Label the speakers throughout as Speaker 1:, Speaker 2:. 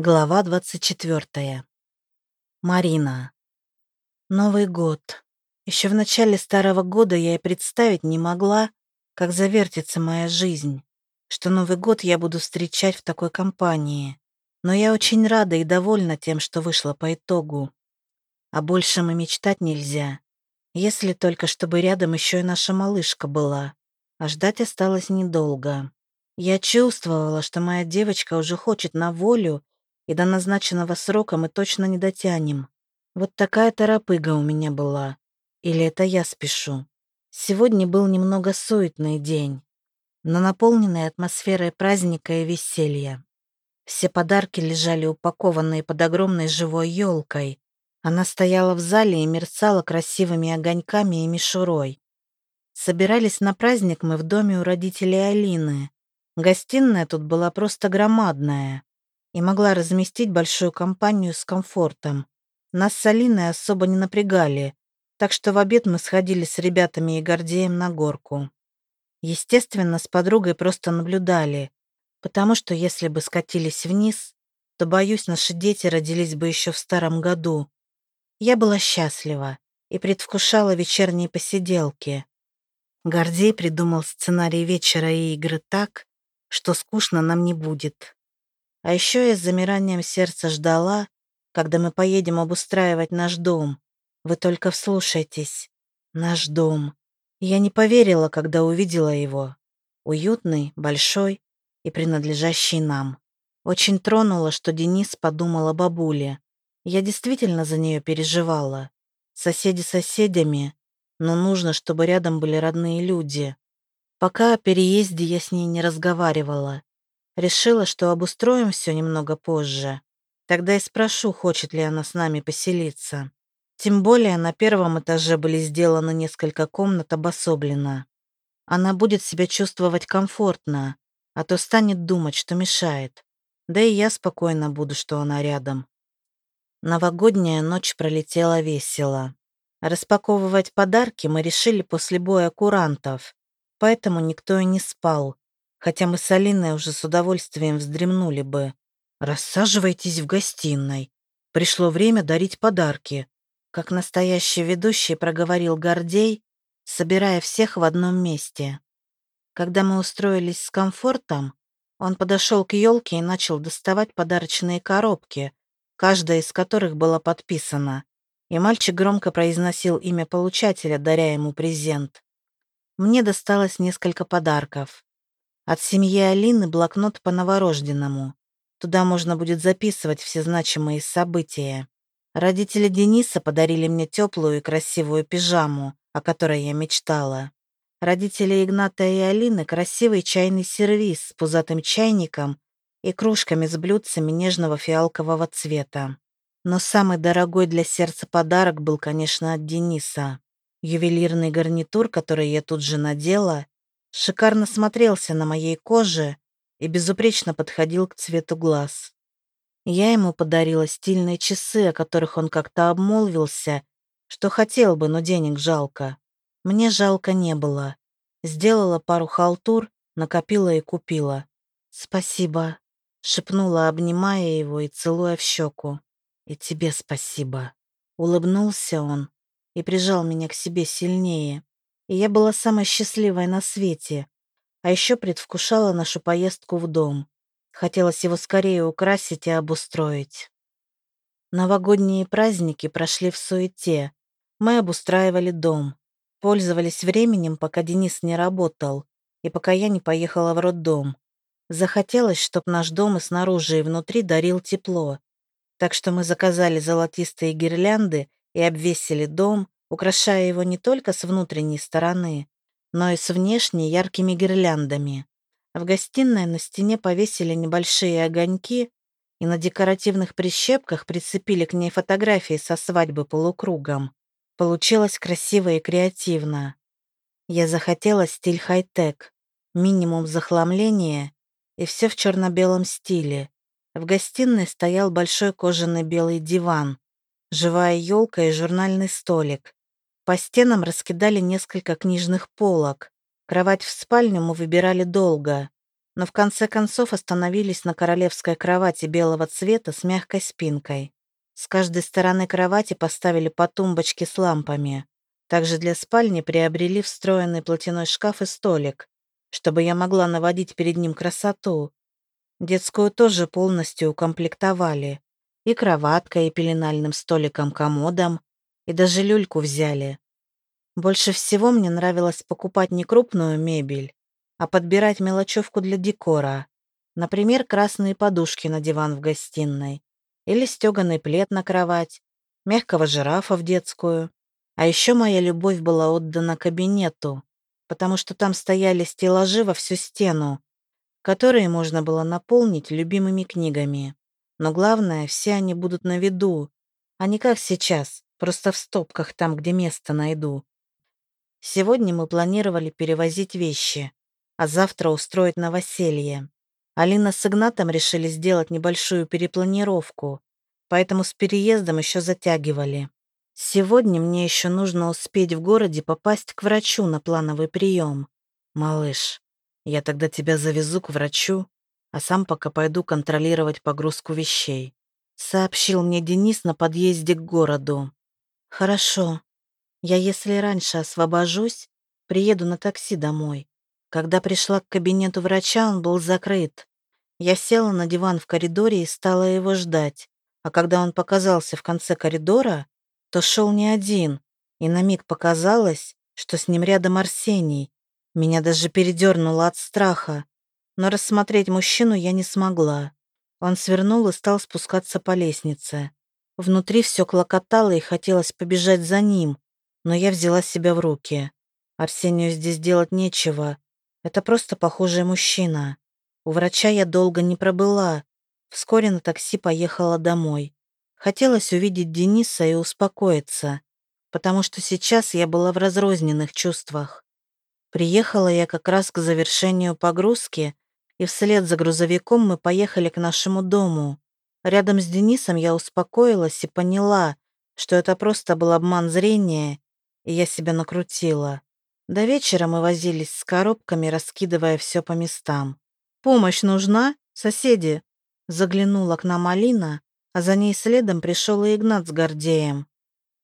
Speaker 1: Глава 24. Марина. Новый год. Еще в начале старого года я и представить не могла, как завертится моя жизнь, что Новый год я буду встречать в такой компании. Но я очень рада и довольна тем, что вышло по итогу. О большем и мечтать нельзя, если только чтобы рядом еще и наша малышка была. А ждать осталось недолго. Я чувствовала, что моя девочка уже хочет на волю, и до назначенного срока мы точно не дотянем. Вот такая торопыга у меня была. Или это я спешу? Сегодня был немного суетный день, но наполненный атмосферой праздника и веселья. Все подарки лежали упакованные под огромной живой елкой. Она стояла в зале и мерцала красивыми огоньками и мишурой. Собирались на праздник мы в доме у родителей Алины. Гостиная тут была просто громадная и могла разместить большую компанию с комфортом. Нас с Алиной особо не напрягали, так что в обед мы сходили с ребятами и Гордеем на горку. Естественно, с подругой просто наблюдали, потому что если бы скатились вниз, то, боюсь, наши дети родились бы еще в старом году. Я была счастлива и предвкушала вечерние посиделки. Гордей придумал сценарий вечера и игры так, что скучно нам не будет. А еще я с замиранием сердца ждала, когда мы поедем обустраивать наш дом. Вы только вслушайтесь. Наш дом. Я не поверила, когда увидела его. Уютный, большой и принадлежащий нам. Очень тронуло, что Денис подумал о бабуле. Я действительно за нее переживала. Соседи соседями, но нужно, чтобы рядом были родные люди. Пока о переезде я с ней не разговаривала. Решила, что обустроим все немного позже. Тогда и спрошу, хочет ли она с нами поселиться. Тем более на первом этаже были сделаны несколько комнат обособленно. Она будет себя чувствовать комфортно, а то станет думать, что мешает. Да и я спокойно буду, что она рядом. Новогодняя ночь пролетела весело. Распаковывать подарки мы решили после боя курантов, поэтому никто и не спал, хотя мы с Алиной уже с удовольствием вздремнули бы. «Рассаживайтесь в гостиной. Пришло время дарить подарки», как настоящий ведущий проговорил Гордей, собирая всех в одном месте. Когда мы устроились с комфортом, он подошел к елке и начал доставать подарочные коробки, каждая из которых была подписана, и мальчик громко произносил имя получателя, даря ему презент. Мне досталось несколько подарков. От семьи Алины блокнот по новорожденному. Туда можно будет записывать все значимые события. Родители Дениса подарили мне теплую и красивую пижаму, о которой я мечтала. Родители Игната и Алины — красивый чайный сервиз с пузатым чайником и кружками с блюдцами нежного фиалкового цвета. Но самый дорогой для сердца подарок был, конечно, от Дениса. Ювелирный гарнитур, который я тут же надела, шикарно смотрелся на моей коже и безупречно подходил к цвету глаз. Я ему подарила стильные часы, о которых он как-то обмолвился, что хотел бы, но денег жалко. Мне жалко не было. Сделала пару халтур, накопила и купила. «Спасибо», — шепнула, обнимая его и целуя в щеку. «И тебе спасибо». Улыбнулся он и прижал меня к себе сильнее и я была самой счастливой на свете. А еще предвкушала нашу поездку в дом. Хотелось его скорее украсить и обустроить. Новогодние праздники прошли в суете. Мы обустраивали дом. Пользовались временем, пока Денис не работал, и пока я не поехала в роддом. Захотелось, чтобы наш дом и снаружи, и внутри дарил тепло. Так что мы заказали золотистые гирлянды и обвесили дом, украшая его не только с внутренней стороны, но и с внешней яркими гирляндами. В гостиной на стене повесили небольшие огоньки и на декоративных прищепках прицепили к ней фотографии со свадьбы полукругом. Получилось красиво и креативно. Я захотела стиль хай-тек, минимум захламления и все в черно-белом стиле. В гостиной стоял большой кожаный белый диван, живая елка и журнальный столик. По стенам раскидали несколько книжных полок. Кровать в спальню мы выбирали долго, но в конце концов остановились на королевской кровати белого цвета с мягкой спинкой. С каждой стороны кровати поставили по тумбочке с лампами. Также для спальни приобрели встроенный платяной шкаф и столик, чтобы я могла наводить перед ним красоту. Детскую тоже полностью укомплектовали. И кроваткой, и пеленальным столиком-комодом, и даже люльку взяли. Больше всего мне нравилось покупать не крупную мебель, а подбирать мелочевку для декора. Например, красные подушки на диван в гостиной или стеганый плед на кровать, мягкого жирафа в детскую. А еще моя любовь была отдана кабинету, потому что там стояли стеллажи во всю стену, которые можно было наполнить любимыми книгами. Но главное, все они будут на виду, а не как сейчас, просто в стопках там, где место найду. Сегодня мы планировали перевозить вещи, а завтра устроить новоселье. Алина с Игнатом решили сделать небольшую перепланировку, поэтому с переездом еще затягивали. Сегодня мне еще нужно успеть в городе попасть к врачу на плановый прием. Малыш, я тогда тебя завезу к врачу, а сам пока пойду контролировать погрузку вещей. Сообщил мне Денис на подъезде к городу. Хорошо. Я, если раньше освобожусь, приеду на такси домой. Когда пришла к кабинету врача, он был закрыт. Я села на диван в коридоре и стала его ждать. А когда он показался в конце коридора, то шел не один, и на миг показалось, что с ним рядом Арсений. Меня даже передернуло от страха, но рассмотреть мужчину я не смогла. Он свернул и стал спускаться по лестнице. Внутри все клокотало и хотелось побежать за ним, но я взяла себя в руки. Арсению здесь делать нечего, это просто похожий мужчина. У врача я долго не пробыла. Вскоре на такси поехала домой. Хотелось увидеть Дениса и успокоиться, потому что сейчас я была в разрозненных чувствах. Приехала я как раз к завершению погрузки, и вслед за грузовиком мы поехали к нашему дому. Рядом с Денисом я успокоилась и поняла, что это просто был обман зрения, и я себя накрутила. До вечера мы возились с коробками, раскидывая все по местам. «Помощь нужна? Соседи?» Заглянула к нам Алина, а за ней следом пришел и Игнат с Гордеем.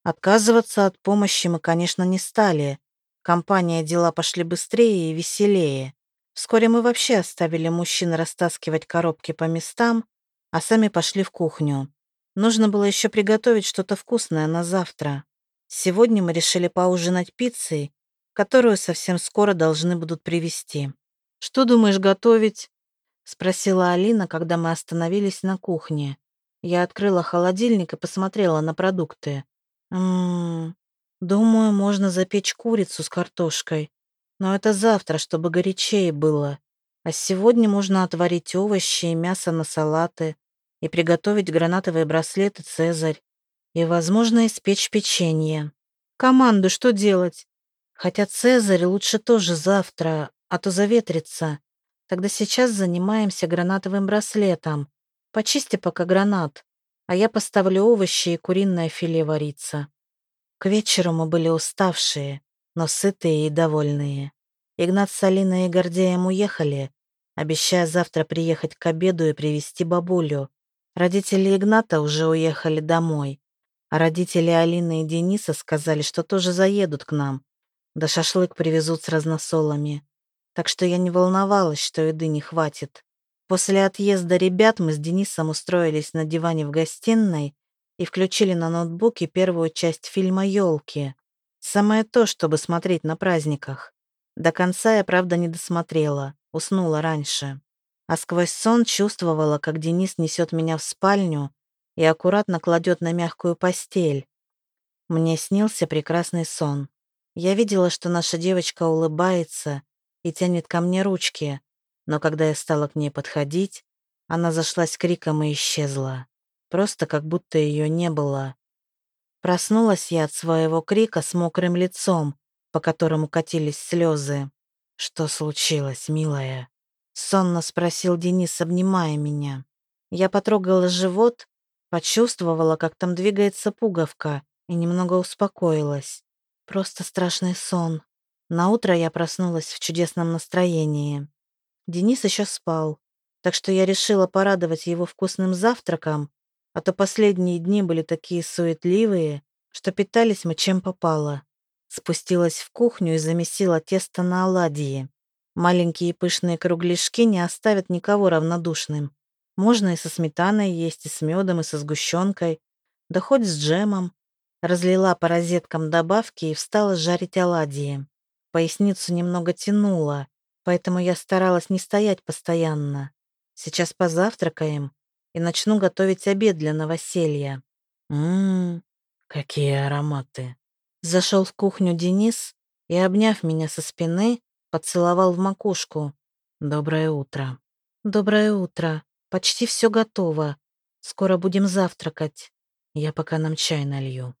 Speaker 1: Отказываться от помощи мы, конечно, не стали. Компания дела пошли быстрее и веселее. Вскоре мы вообще оставили мужчин растаскивать коробки по местам, а сами пошли в кухню. Нужно было еще приготовить что-то вкусное на завтра. Сегодня мы решили поужинать пиццей которую совсем скоро должны будут привезти. «Что думаешь готовить?» — спросила Алина, когда мы остановились на кухне. Я открыла холодильник и посмотрела на продукты. «Ммм, думаю, можно запечь курицу с картошкой. Но это завтра, чтобы горячее было. А сегодня можно отварить овощи и мясо на салаты и приготовить гранатовые браслеты «Цезарь». И, возможно, испечь печенье. Команду что делать? Хотя Цезарь лучше тоже завтра, а то заветрится. Тогда сейчас занимаемся гранатовым браслетом. Почисти пока гранат, а я поставлю овощи и куриное филе вариться. К вечеру мы были уставшие, но сытые и довольные. Игнат с Алиной и Гордеем уехали, обещая завтра приехать к обеду и привезти бабулю. Родители Игната уже уехали домой, а родители Алины и Дениса сказали, что тоже заедут к нам, да шашлык привезут с разносолами. Так что я не волновалась, что еды не хватит. После отъезда ребят мы с Денисом устроились на диване в гостиной и включили на ноутбуке первую часть фильма «Елки». Самое то, чтобы смотреть на праздниках. До конца я, правда, не досмотрела, уснула раньше. А сквозь сон чувствовала, как Денис несет меня в спальню и аккуратно кладет на мягкую постель. Мне снился прекрасный сон. Я видела, что наша девочка улыбается и тянет ко мне ручки, но когда я стала к ней подходить, она зашлась криком и исчезла. Просто как будто ее не было. Проснулась я от своего крика с мокрым лицом, по которому катились слезы. «Что случилось, милая?» Сонно спросил Денис, обнимая меня. Я потрогала живот, почувствовала, как там двигается пуговка, и немного успокоилась. Просто страшный сон. На утро я проснулась в чудесном настроении. Денис еще спал, так что я решила порадовать его вкусным завтраком, а то последние дни были такие суетливые, что питались мы чем попало. Спустилась в кухню и замесила тесто на оладьи. Маленькие пышные кругляшки не оставят никого равнодушным. Можно и со сметаной есть, и с медом, и со сгущенкой, да хоть с джемом. Разлила по розеткам добавки и встала жарить оладьи. Поясницу немного тянула, поэтому я старалась не стоять постоянно. Сейчас позавтракаем и начну готовить обед для новоселья. Ммм, какие ароматы. Зашел в кухню Денис и, обняв меня со спины, поцеловал в макушку. «Доброе утро». «Доброе утро. Почти все готово. Скоро будем завтракать. Я пока нам чай налью».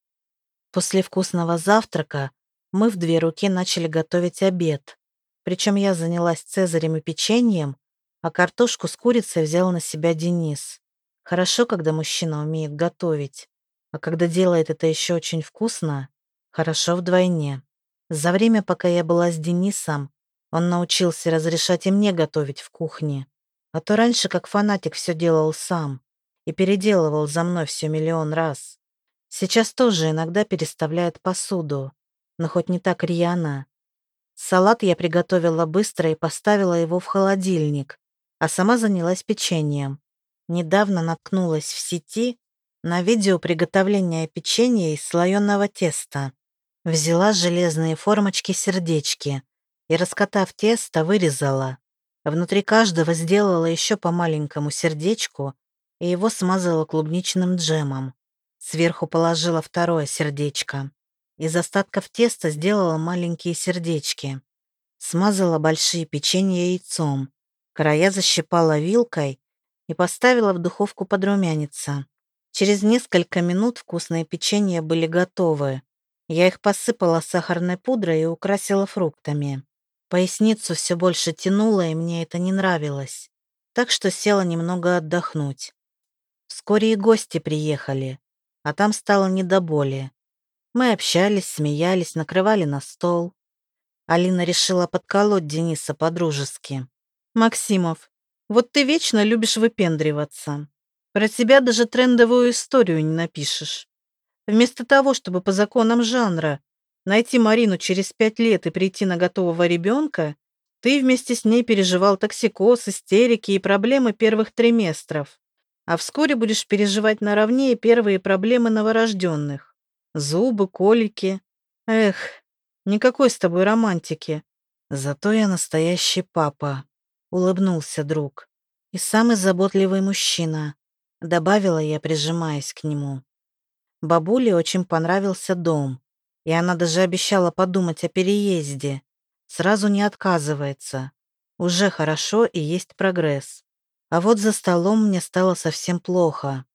Speaker 1: После вкусного завтрака мы в две руки начали готовить обед. Причем я занялась цезарем и печеньем, а картошку с курицей взял на себя Денис. Хорошо, когда мужчина умеет готовить, а когда делает это еще очень вкусно, хорошо вдвойне. За время, пока я была с Денисом, он научился разрешать и мне готовить в кухне. А то раньше, как фанатик, все делал сам и переделывал за мной все миллион раз. Сейчас тоже иногда переставляет посуду, но хоть не так рьяно. Салат я приготовила быстро и поставила его в холодильник, а сама занялась печеньем. Недавно наткнулась в сети на видео приготовления печенья из слоеного теста. Взяла железные формочки-сердечки — и, раскатав тесто, вырезала. Внутри каждого сделала еще по маленькому сердечку и его смазала клубничным джемом. Сверху положила второе сердечко. Из остатков теста сделала маленькие сердечки. Смазала большие печенья яйцом. Края защипала вилкой и поставила в духовку подрумяниться. Через несколько минут вкусные печенья были готовы. Я их посыпала сахарной пудрой и украсила фруктами. Поясницу все больше тянуло, и мне это не нравилось. Так что села немного отдохнуть. Вскоре и гости приехали, а там стало не до боли. Мы общались, смеялись, накрывали на стол. Алина решила подколоть Дениса по-дружески. «Максимов, вот ты вечно любишь выпендриваться. Про тебя даже трендовую историю не напишешь. Вместо того, чтобы по законам жанра Найти Марину через пять лет и прийти на готового ребенка, ты вместе с ней переживал токсикоз, истерики и проблемы первых триместров. А вскоре будешь переживать наравне и первые проблемы новорожденных. Зубы, колики. Эх, никакой с тобой романтики. Зато я настоящий папа, улыбнулся друг. И самый заботливый мужчина, добавила я, прижимаясь к нему. Бабуле очень понравился дом. И она даже обещала подумать о переезде. Сразу не отказывается. Уже хорошо и есть прогресс. А вот за столом мне стало совсем плохо.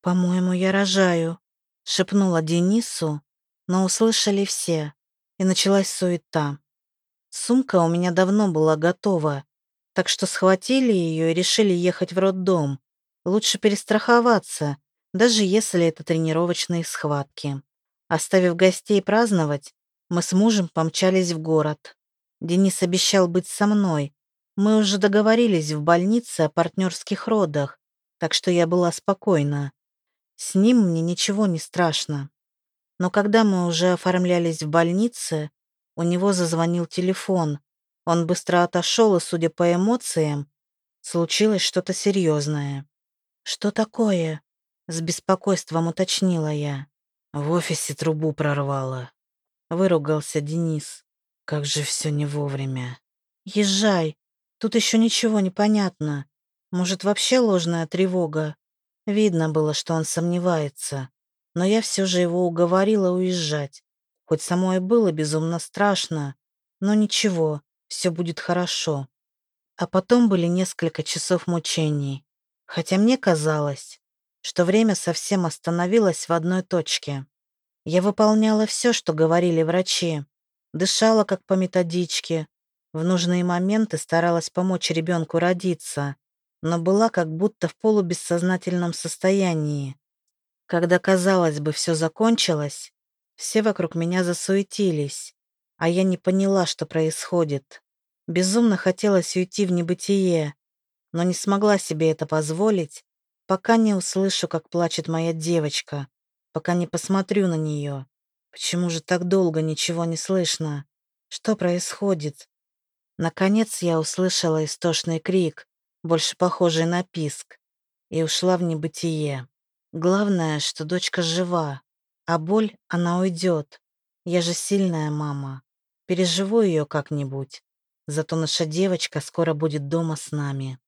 Speaker 1: «По-моему, я рожаю», — шепнула Денису, но услышали все, и началась суета. Сумка у меня давно была готова, так что схватили ее и решили ехать в роддом. Лучше перестраховаться, даже если это тренировочные схватки. Оставив гостей праздновать, мы с мужем помчались в город. Денис обещал быть со мной. Мы уже договорились в больнице о партнерских родах, так что я была спокойна. С ним мне ничего не страшно. Но когда мы уже оформлялись в больнице, у него зазвонил телефон. Он быстро отошел, и, судя по эмоциям, случилось что-то серьезное. «Что такое?» — с беспокойством уточнила я. В офисе трубу прорвало. Выругался Денис. Как же все не вовремя. Езжай. Тут еще ничего не понятно. Может, вообще ложная тревога? Видно было, что он сомневается. Но я все же его уговорила уезжать. Хоть самой было безумно страшно. Но ничего, все будет хорошо. А потом были несколько часов мучений. Хотя мне казалось, что время совсем остановилось в одной точке. Я выполняла все, что говорили врачи, дышала как по методичке, в нужные моменты старалась помочь ребенку родиться, но была как будто в полубессознательном состоянии. Когда, казалось бы, все закончилось, все вокруг меня засуетились, а я не поняла, что происходит. Безумно хотелось уйти в небытие, но не смогла себе это позволить, пока не услышу, как плачет моя девочка, пока не посмотрю на нее. Почему же так долго ничего не слышно? Что происходит? Наконец я услышала истошный крик, больше похожий на писк, и ушла в небытие. Главное, что дочка жива, а боль, она уйдет. Я же сильная мама. Переживу ее как-нибудь. Зато наша девочка скоро будет дома с нами.